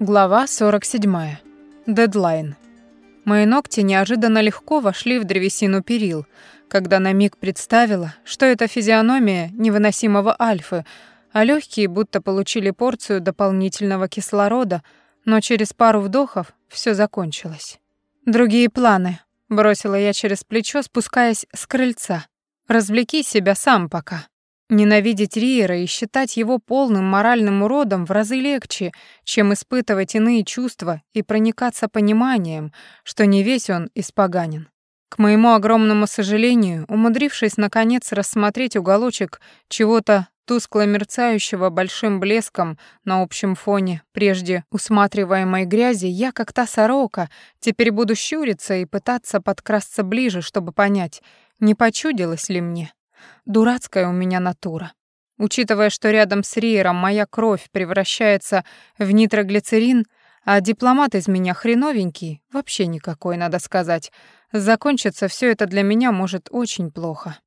Глава 47. Дедлайн. Мои ногти неожиданно легко вошли в древесину перил, когда на миг представила, что это физиономия невыносимого альфы, а легкие будто получили порцию дополнительного кислорода, но через пару вдохов все закончилось. «Другие планы», — бросила я через плечо, спускаясь с крыльца. «Развлеки себя сам пока». Ненавидеть Риера и считать его полным моральным уродом в разы легче, чем испытывать иные чувства и проникаться пониманием, что не весь он испоганен. К моему огромному сожалению, умудрившись наконец рассмотреть уголочек чего-то тускло мерцающего большим блеском на общем фоне прежде усматриваемой грязи, я, как та сорока, теперь буду щуриться и пытаться подкрасться ближе, чтобы понять, не почудилось ли мне. Дурацкая у меня натура. Учитывая, что рядом с Риером моя кровь превращается в нитроглицерин, а дипломат из меня хреновенький, вообще никакой, надо сказать, закончится все это для меня может очень плохо.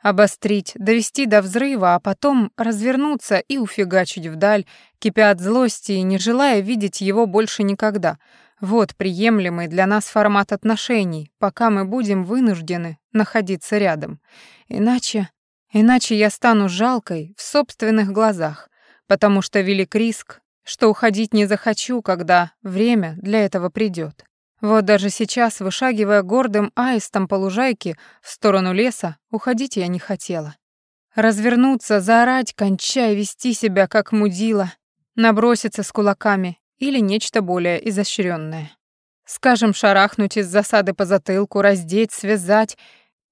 Обострить, довести до взрыва, а потом развернуться и уфигачить вдаль, кипя от злости и не желая видеть его больше никогда. Вот приемлемый для нас формат отношений, пока мы будем вынуждены находиться рядом. Иначе... Иначе я стану жалкой в собственных глазах, потому что велик риск, что уходить не захочу, когда время для этого придет. Вот даже сейчас, вышагивая гордым аистом по лужайке в сторону леса, уходить я не хотела. Развернуться, заорать, кончая вести себя как мудила, наброситься с кулаками или нечто более изощренное. Скажем, шарахнуть из засады по затылку, раздеть, связать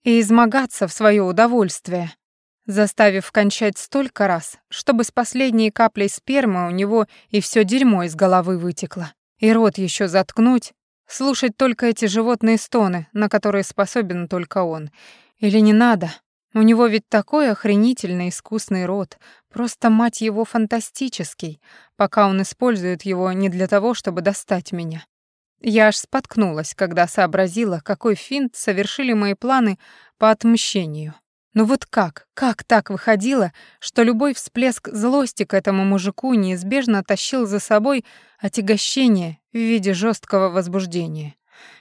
и измогаться в свое удовольствие, заставив кончать столько раз, чтобы с последней каплей спермы у него и все дерьмо из головы вытекло, и рот еще заткнуть, слушать только эти животные стоны, на которые способен только он. Или не надо? У него ведь такой охренительно искусный рот, просто мать его фантастический, пока он использует его не для того, чтобы достать меня. Я аж споткнулась, когда сообразила, какой финт совершили мои планы по отмщению. Но ну вот как, как так выходило, что любой всплеск злости к этому мужику неизбежно тащил за собой отягощение в виде жесткого возбуждения?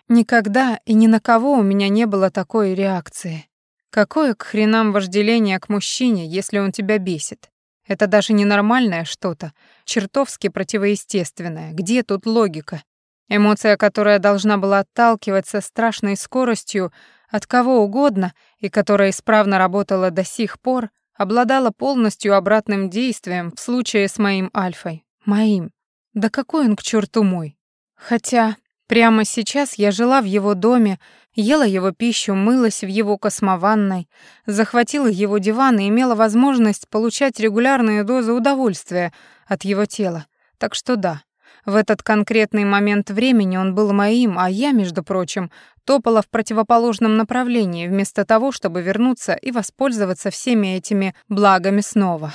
Никогда и ни на кого у меня не было такой реакции. Какое к хренам вожделение к мужчине, если он тебя бесит? Это даже ненормальное что-то, чертовски противоестественное. Где тут логика? Эмоция, которая должна была отталкивать со страшной скоростью от кого угодно и которая исправно работала до сих пор, обладала полностью обратным действием в случае с моим Альфой. Моим. Да какой он к черту мой? Хотя прямо сейчас я жила в его доме, ела его пищу, мылась в его космованной, захватила его диван и имела возможность получать регулярные дозы удовольствия от его тела. Так что да, в этот конкретный момент времени он был моим, а я, между прочим, топала в противоположном направлении, вместо того, чтобы вернуться и воспользоваться всеми этими благами снова.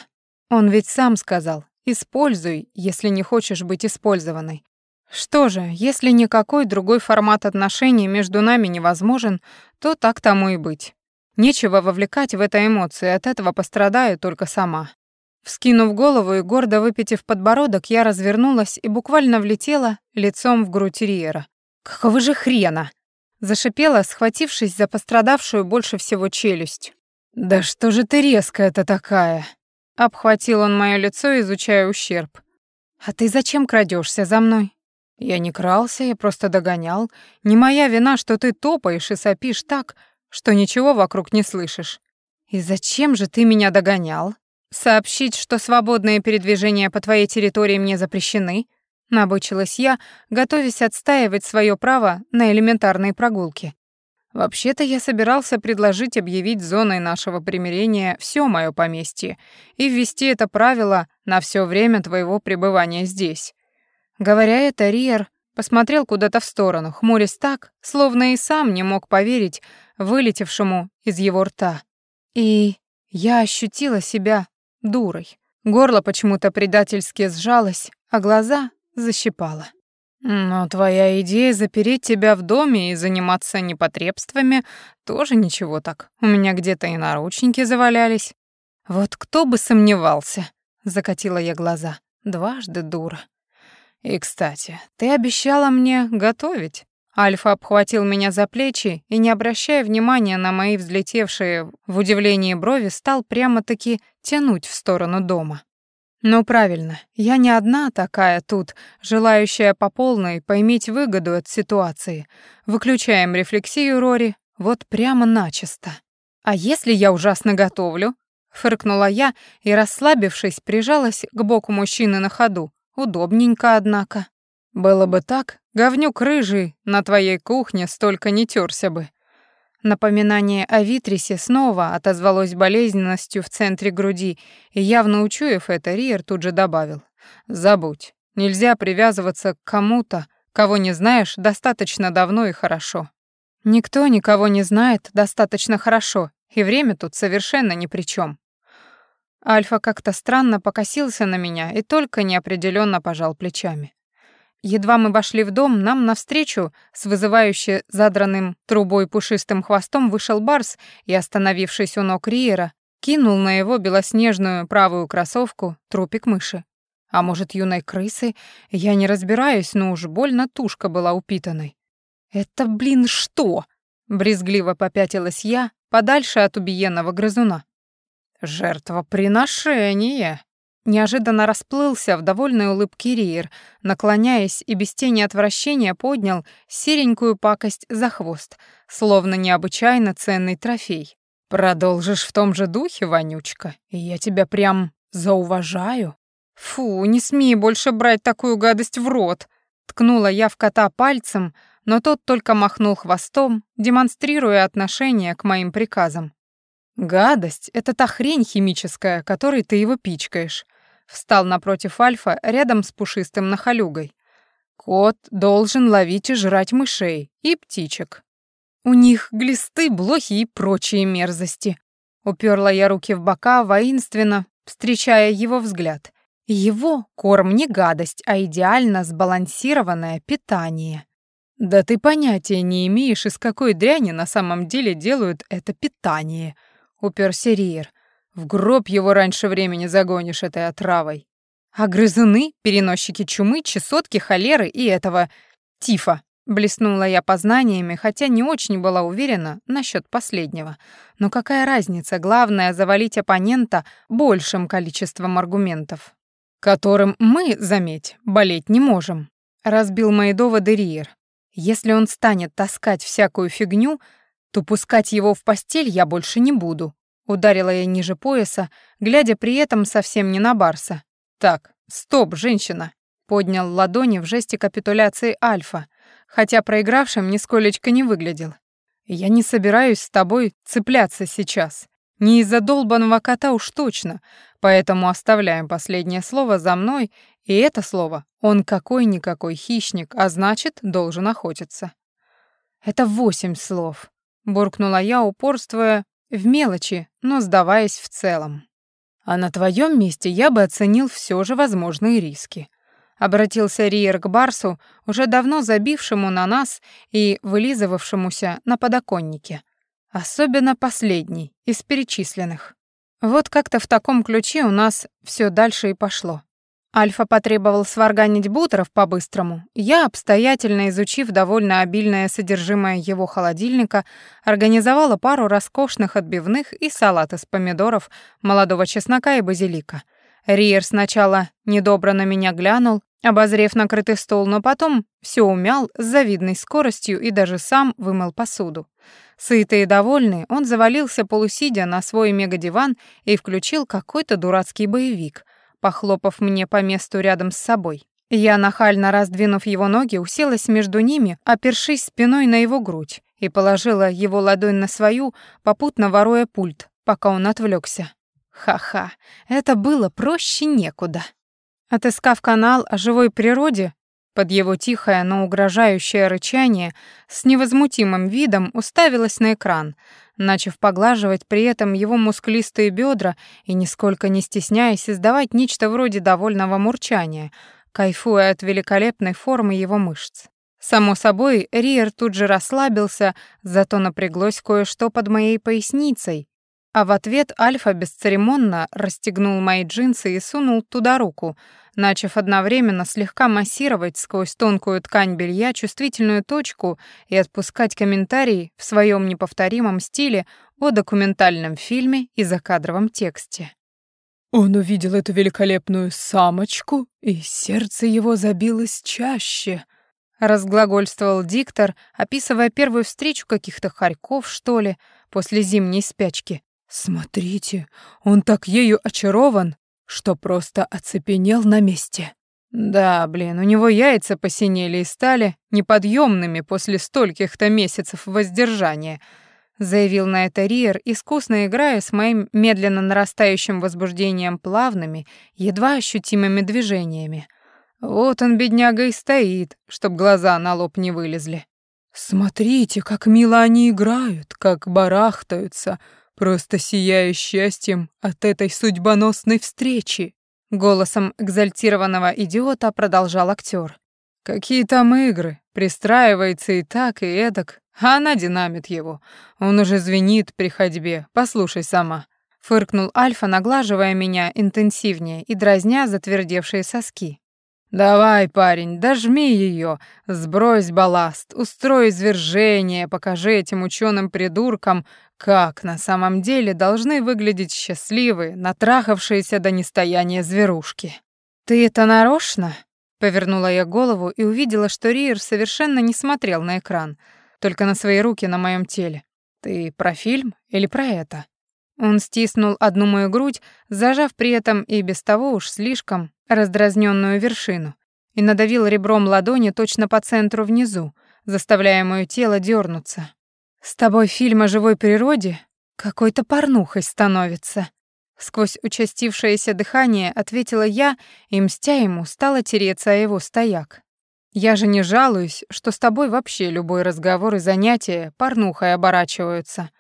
Он ведь сам сказал «используй, если не хочешь быть использованной». Что же, если никакой другой формат отношений между нами невозможен, то так тому и быть. Нечего вовлекать в это эмоции, от этого пострадаю только сама. Вскинув голову и гордо выпитив подбородок, я развернулась и буквально влетела лицом в грудь Риера. «Какого же хрена?» Зашипела, схватившись за пострадавшую больше всего челюсть. «Да что же ты резкая-то такая?» Обхватил он моё лицо, изучая ущерб. «А ты зачем крадёшься за мной?» «Я не крался, я просто догонял. Не моя вина, что ты топаешь и сопишь так, что ничего вокруг не слышишь. И зачем же ты меня догонял?» «Сообщить, что свободные передвижения по твоей территории мне запрещены?» Набычилась я, готовясь отстаивать свое право на элементарные прогулки. Вообще-то я собирался предложить объявить зоной нашего примирения все мое поместье и ввести это правило на все время твоего пребывания здесь. Говоря это, Риер посмотрел куда-то в сторону, хмурясь так, словно и сам не мог поверить вылетевшему из его рта. И я ощутила себя дурой. Горло почему-то предательски сжалось, а глаза защипало. «Но твоя идея запереть тебя в доме и заниматься непотребствами тоже ничего так. У меня где-то и наручники завалялись». «Вот кто бы сомневался», — закатила я глаза. «Дважды дура». И, кстати, ты обещала мне готовить. Альфа обхватил меня за плечи и, не обращая внимания на мои взлетевшие в удивлении брови, стал прямо-таки тянуть в сторону дома. Ну правильно, я не одна такая тут, желающая по полной поиметь выгоду от ситуации. Выключаем рефлексию Рори, вот прямо начисто. А если я ужасно готовлю? Фыркнула я и, расслабившись, прижалась к боку мужчины на ходу. Удобненько, однако. Было бы так, говнюк рыжий на твоей кухне столько не терся бы. Напоминание о Витрисе снова отозвалось болезненностью в центре груди, и явно учуяв это, Риер тут же добавил. «Забудь. Нельзя привязываться к кому-то, кого не знаешь достаточно давно и хорошо». «Никто никого не знает достаточно хорошо, и время тут совершенно ни при чем. Альфа как-то странно покосился на меня и только неопределенно пожал плечами. Едва мы вошли в дом, нам навстречу с вызывающе задранным трубой пушистым хвостом вышел Барс и, остановившись у ног Риера, кинул на его белоснежную правую кроссовку трупик мыши. А может, юной крысы? Я не разбираюсь, но уж больно тушка была упитанной. «Это, блин, что?» — брезгливо попятилась я, подальше от убиенного грызуна. «Жертвоприношение!» Неожиданно расплылся в довольной улыбке Риер, наклоняясь и без тени отвращения поднял серенькую пакость за хвост, словно необычайно ценный трофей. «Продолжишь в том же духе, Вонючка, и я тебя прям зауважаю». «Фу, не смей больше брать такую гадость в рот!» Ткнула я в кота пальцем, но тот только махнул хвостом, демонстрируя отношение к моим приказам. «Гадость — это та хрень химическая, которой ты его пичкаешь», — встал напротив Альфа рядом с пушистым нахалюгой. «Кот должен ловить и жрать мышей и птичек. У них глисты, блохи и прочие мерзости». Уперла я руки в бока воинственно, встречая его взгляд. Его корм не гадость, а идеально сбалансированное питание. Да ты понятия не имеешь, из какой дряни на самом деле делают это питание — уперся Риер. В гроб его раньше времени загонишь этой отравой. А грызуны, переносчики чумы, чесотки, холеры и этого тифа. Блеснула я познаниями, хотя не очень была уверена насчет последнего. Но какая разница, главное завалить оппонента большим количеством аргументов, которым мы, заметь, болеть не можем. Разбил мои доводы Риер. Если он станет таскать всякую фигню, то пускать его в постель я больше не буду. Ударила я ниже пояса, глядя при этом совсем не на Барса. Так, стоп, женщина. Поднял ладони в жесте капитуляции Альфа, хотя проигравшим нисколечко не выглядел. Я не собираюсь с тобой цепляться сейчас. Не из-за долбанного кота уж точно, поэтому оставляем последнее слово за мной, и это слово он какой-никакой хищник, а значит, должен охотиться. Это восемь слов буркнула я, упорствуя в мелочи, но сдаваясь в целом. А на твоем месте я бы оценил все же возможные риски. Обратился Риер к Барсу, уже давно забившему на нас и вылизывавшемуся на подоконнике. Особенно последний из перечисленных. Вот как-то в таком ключе у нас все дальше и пошло. Альфа потребовал сварганить бутеров по-быстрому. Я, обстоятельно изучив довольно обильное содержимое его холодильника, организовала пару роскошных отбивных и салат из помидоров, молодого чеснока и базилика. Риер сначала недобро на меня глянул, обозрев накрытый стол, но потом все умял с завидной скоростью и даже сам вымыл посуду. Сытый и довольный, он завалился полусидя на свой мегадиван и включил какой-то дурацкий боевик — похлопав мне по месту рядом с собой. Я, нахально раздвинув его ноги, уселась между ними, опершись спиной на его грудь, и положила его ладонь на свою, попутно воруя пульт, пока он отвлекся. Ха-ха, это было проще некуда. Отыскав канал о живой природе, под его тихое, но угрожающее рычание, с невозмутимым видом уставилась на экран, начав поглаживать при этом его мускулистые бедра и нисколько не стесняясь издавать нечто вроде довольного мурчания, кайфуя от великолепной формы его мышц. Само собой, Риер тут же расслабился, зато напряглось кое-что под моей поясницей, А в ответ Альфа бесцеремонно расстегнул мои джинсы и сунул туда руку, начав одновременно слегка массировать сквозь тонкую ткань белья чувствительную точку и отпускать комментарии в своем неповторимом стиле о документальном фильме и закадровом тексте. Он увидел эту великолепную самочку, и сердце его забилось чаще. Разглагольствовал диктор, описывая первую встречу каких-то хорьков, что ли, после зимней спячки. Смотрите, он так ею очарован, что просто оцепенел на месте. Да, блин, у него яйца посинели и стали неподъемными после стольких-то месяцев воздержания, заявил на это Риер, искусно играя с моим медленно нарастающим возбуждением плавными, едва ощутимыми движениями. Вот он, бедняга, и стоит, чтоб глаза на лоб не вылезли. Смотрите, как мило они играют, как барахтаются, просто сияя счастьем от этой судьбоносной встречи. Голосом экзальтированного идиота продолжал актер. Какие там игры? Пристраивается и так, и эдак, а она динамит его. Он уже звенит при ходьбе, послушай сама. Фыркнул Альфа, наглаживая меня интенсивнее и дразня затвердевшие соски. «Давай, парень, дожми ее, сбрось балласт, устрой извержение, покажи этим ученым придуркам, как на самом деле должны выглядеть счастливые, натрахавшиеся до нестояния зверушки». «Ты это нарочно?» Повернула я голову и увидела, что Риер совершенно не смотрел на экран, только на свои руки на моем теле. «Ты про фильм или про это?» Он стиснул одну мою грудь, зажав при этом и без того уж слишком раздразненную вершину, и надавил ребром ладони точно по центру внизу, заставляя моё тело дернуться. «С тобой фильм о живой природе какой-то порнухой становится». Сквозь участившееся дыхание ответила я, и, мстя ему, стала тереться о его стояк. «Я же не жалуюсь, что с тобой вообще любой разговор и занятия порнухой оборачиваются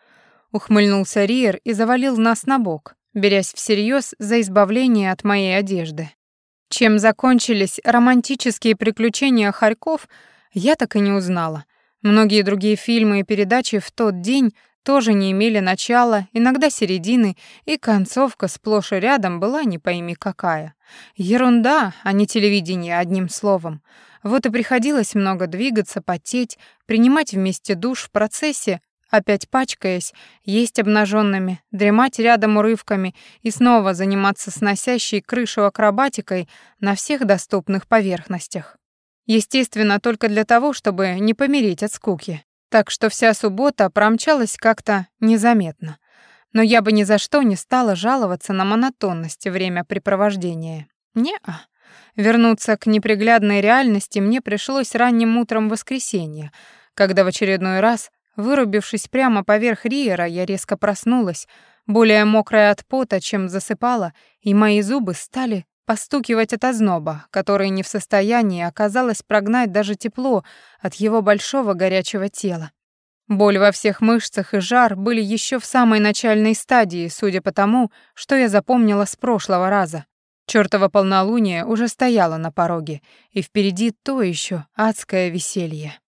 ухмыльнулся Риер и завалил нас на бок, берясь всерьез за избавление от моей одежды. Чем закончились романтические приключения Харьков, я так и не узнала. Многие другие фильмы и передачи в тот день тоже не имели начала, иногда середины, и концовка сплошь и рядом была не пойми какая. Ерунда, а не телевидение, одним словом. Вот и приходилось много двигаться, потеть, принимать вместе душ в процессе, опять пачкаясь, есть обнаженными, дремать рядом урывками и снова заниматься сносящей крышу акробатикой на всех доступных поверхностях. Естественно, только для того, чтобы не помереть от скуки. Так что вся суббота промчалась как-то незаметно. Но я бы ни за что не стала жаловаться на монотонность времяпрепровождения. Не-а. Вернуться к неприглядной реальности мне пришлось ранним утром воскресенья, когда в очередной раз Вырубившись прямо поверх Риера, я резко проснулась, более мокрая от пота, чем засыпала, и мои зубы стали постукивать от озноба, который не в состоянии оказалось прогнать даже тепло от его большого горячего тела. Боль во всех мышцах и жар были еще в самой начальной стадии, судя по тому, что я запомнила с прошлого раза. Чёртово полнолуние уже стояло на пороге, и впереди то еще адское веселье.